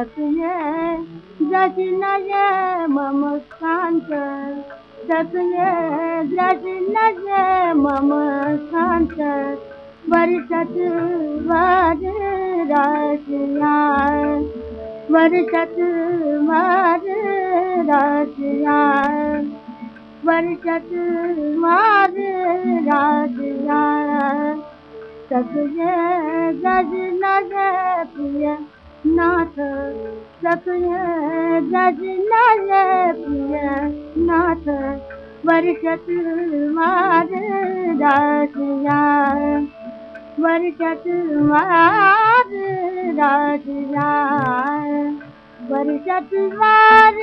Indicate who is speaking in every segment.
Speaker 1: सतये जशनय मम शान्त सतये जशनय मम शान्त वर्षत वर राजया वर्षत वर राजया वर्षत वर राजया सतये जशनय प्रिय नाथ सतये जशनय प्रिय नाथ वर्षत वर राजया वर्षत वार राजया। वर्षत वार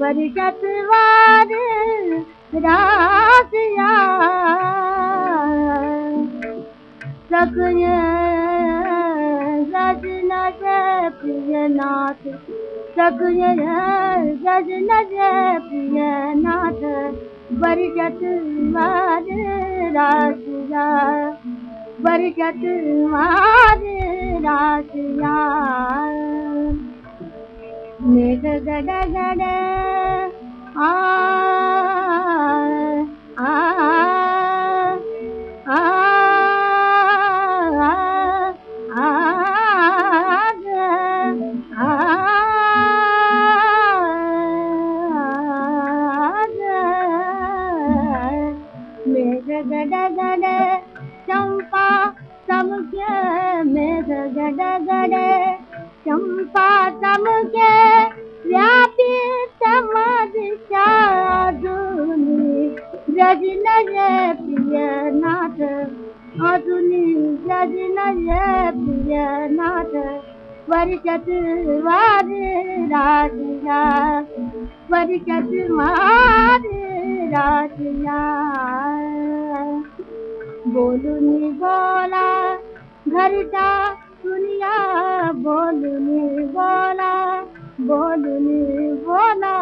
Speaker 1: वर्षत वार सखय गजन जय प्रियनाथ सखय गजन जय प्रियनाथ वर्षत वार वर्षत वार राजया मेघ गड गड आ आ आ मेघ गड गड चंपा के मेघ गड गड चंपा तम के व्यापी समझ साधुनी रज नज़र प्रिय नाथ, अधुनी जज नज़र प्रिय नाथ। परिषद वार राजा परिषद वार राजा बोलुनी बोला ঘরটা শুনিয়া বলুনি বলা বলুনি বলা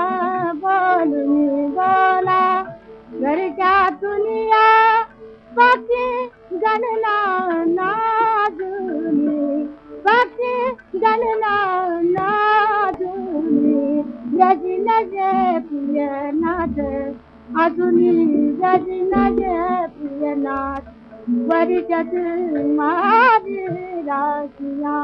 Speaker 1: বলুনি বলা। ঘরটা শুনিয়া পাখি গণনা নাজুনি পাখি জানলা নাজুনি রাজ নাজে প্রিয় নাথ আজুনি রাজ নাজে প্রিয় নাথ। वर्षत मार राशिया